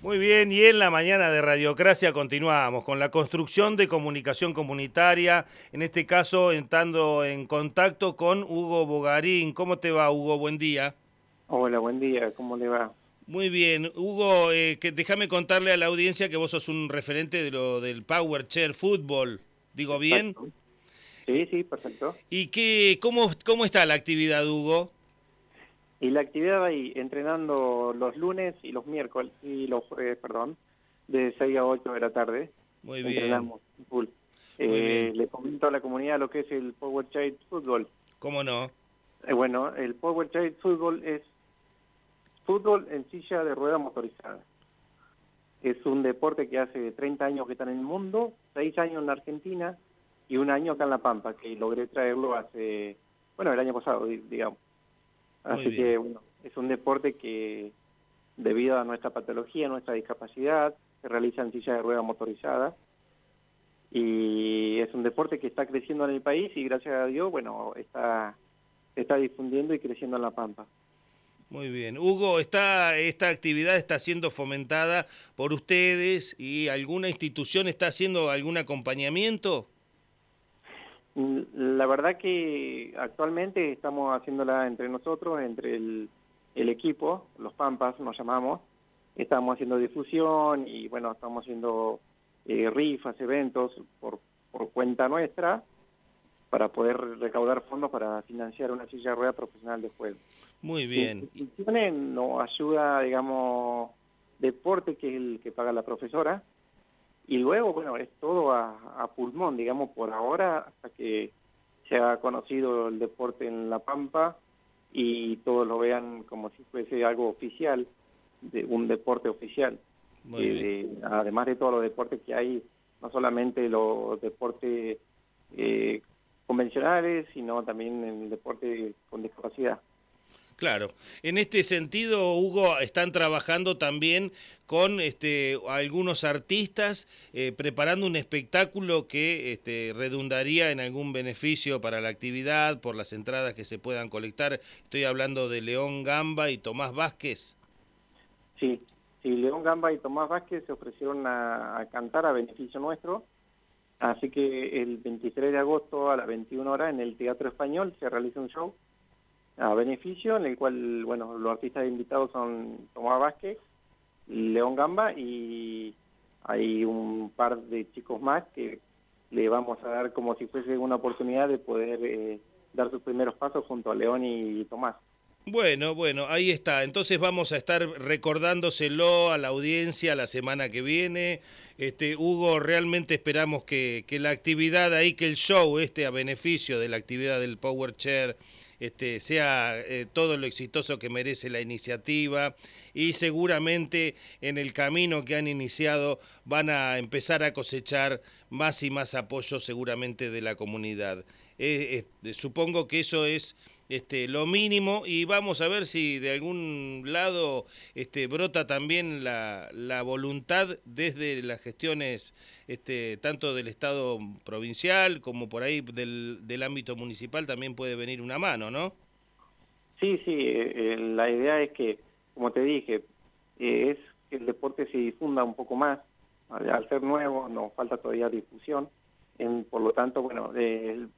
Muy bien, y en la mañana de Radiocracia continuamos con la construcción de comunicación comunitaria, en este caso entrando en contacto con Hugo Bogarín. ¿Cómo te va, Hugo? Buen día. Hola, buen día, ¿cómo le va? Muy bien, Hugo, eh, que, déjame contarle a la audiencia que vos sos un referente de lo del Power Chair Fútbol, ¿digo bien? Sí, sí, perfecto. ¿Y qué, cómo, cómo está la actividad, Hugo? Y la actividad ahí, entrenando los lunes y los miércoles, y los jueves, perdón, de 6 a 8 de la tarde. Muy bien. Entrenamos full. Eh, le comento a la comunidad lo que es el Power Child Fútbol. ¿Cómo no? Eh, bueno, el Power Child Fútbol es fútbol en silla de rueda motorizada. Es un deporte que hace 30 años que está en el mundo, 6 años en Argentina y un año acá en La Pampa, que logré traerlo hace, bueno, el año pasado, digamos. Así que, bueno, es un deporte que, debido a nuestra patología, nuestra discapacidad, se realiza en silla de rueda motorizada. Y es un deporte que está creciendo en el país y gracias a Dios, bueno, está, está difundiendo y creciendo en La Pampa. Muy bien. Hugo, ¿está, ¿esta actividad está siendo fomentada por ustedes y alguna institución está haciendo algún acompañamiento? La verdad que actualmente estamos haciéndola entre nosotros, entre el, equipo, los Pampas nos llamamos, estamos haciendo difusión y bueno, estamos haciendo eh, rifas, eventos por, por cuenta nuestra para poder recaudar fondos para financiar una silla de rueda profesional de juego. Muy bien. nos ayuda, digamos, deporte que es el que paga la profesora, y luego, bueno, es todo a, pulmón, digamos, por ahora, hasta que se ha conocido el deporte en La Pampa y todos lo vean como si fuese algo oficial, de un deporte oficial. Eh, además de todos los deportes que hay, no solamente los deportes eh, convencionales, sino también el deporte con discapacidad. Claro. En este sentido, Hugo, están trabajando también con este, algunos artistas eh, preparando un espectáculo que este, redundaría en algún beneficio para la actividad por las entradas que se puedan colectar. Estoy hablando de León Gamba y Tomás Vázquez. Sí, sí León Gamba y Tomás Vázquez se ofrecieron a, a cantar a beneficio nuestro. Así que el 23 de agosto a las 21 horas en el Teatro Español se realiza un show beneficio, en el cual, bueno, los artistas invitados son Tomás Vázquez, León Gamba y hay un par de chicos más que le vamos a dar como si fuese una oportunidad de poder eh, dar sus primeros pasos junto a León y Tomás. Bueno, bueno, ahí está. Entonces vamos a estar recordándoselo a la audiencia la semana que viene. Este, Hugo, realmente esperamos que, que la actividad ahí, que el show este a beneficio de la actividad del Power Chair este, sea eh, todo lo exitoso que merece la iniciativa y seguramente en el camino que han iniciado van a empezar a cosechar más y más apoyo seguramente de la comunidad. Eh, eh, supongo que eso es este, lo mínimo y vamos a ver si de algún lado este, brota también la, la voluntad desde las gestiones este, tanto del Estado provincial como por ahí del, del ámbito municipal también puede venir una mano, ¿no? Sí, sí, eh, la idea es que, como te dije, eh, es que el deporte se difunda un poco más. Al ser nuevo nos falta todavía difusión por lo tanto, bueno,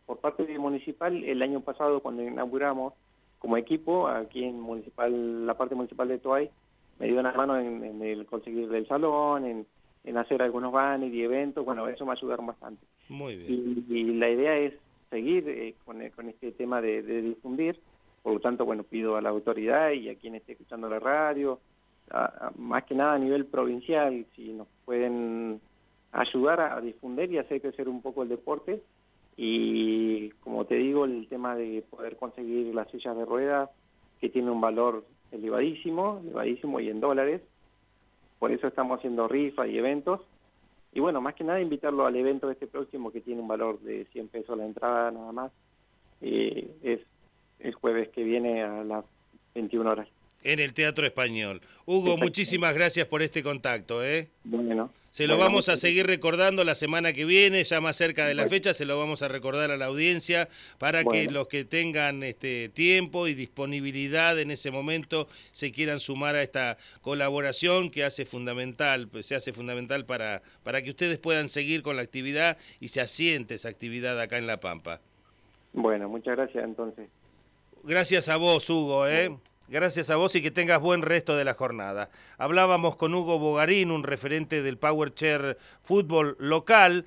por parte del municipal, el año pasado cuando inauguramos como equipo, aquí en municipal, la parte municipal de Toay, me dio una mano en, el conseguir el salón, en, hacer algunos banners y eventos, bueno, eso me ayudaron bastante. Muy bien. Y, la idea es seguir eh, con, este tema de, difundir, por lo tanto, bueno, pido a la autoridad y a quien esté escuchando la radio, más que nada a nivel provincial, si nos pueden ayudar a difundir y hacer crecer un poco el deporte y como te digo el tema de poder conseguir las sillas de ruedas que tiene un valor elevadísimo, elevadísimo y en dólares, por eso estamos haciendo rifas y eventos y bueno, más que nada invitarlo al evento este próximo que tiene un valor de 100 pesos la entrada nada más, eh, es el jueves que viene a las 21 horas. En el Teatro Español. Hugo, muchísimas gracias por este contacto. ¿eh? Bueno. Se lo vamos a seguir recordando la semana que viene, ya más cerca de la fecha, se lo vamos a recordar a la audiencia para que los que tengan este tiempo y disponibilidad en ese momento se quieran sumar a esta colaboración que hace fundamental, pues, se hace fundamental para, para que ustedes puedan seguir con la actividad y se asiente esa actividad acá en La Pampa. Bueno, muchas gracias entonces. Gracias a vos, Hugo. ¿eh? Gracias a vos y que tengas buen resto de la jornada. Hablábamos con Hugo Bogarín, un referente del Power Chair Fútbol local.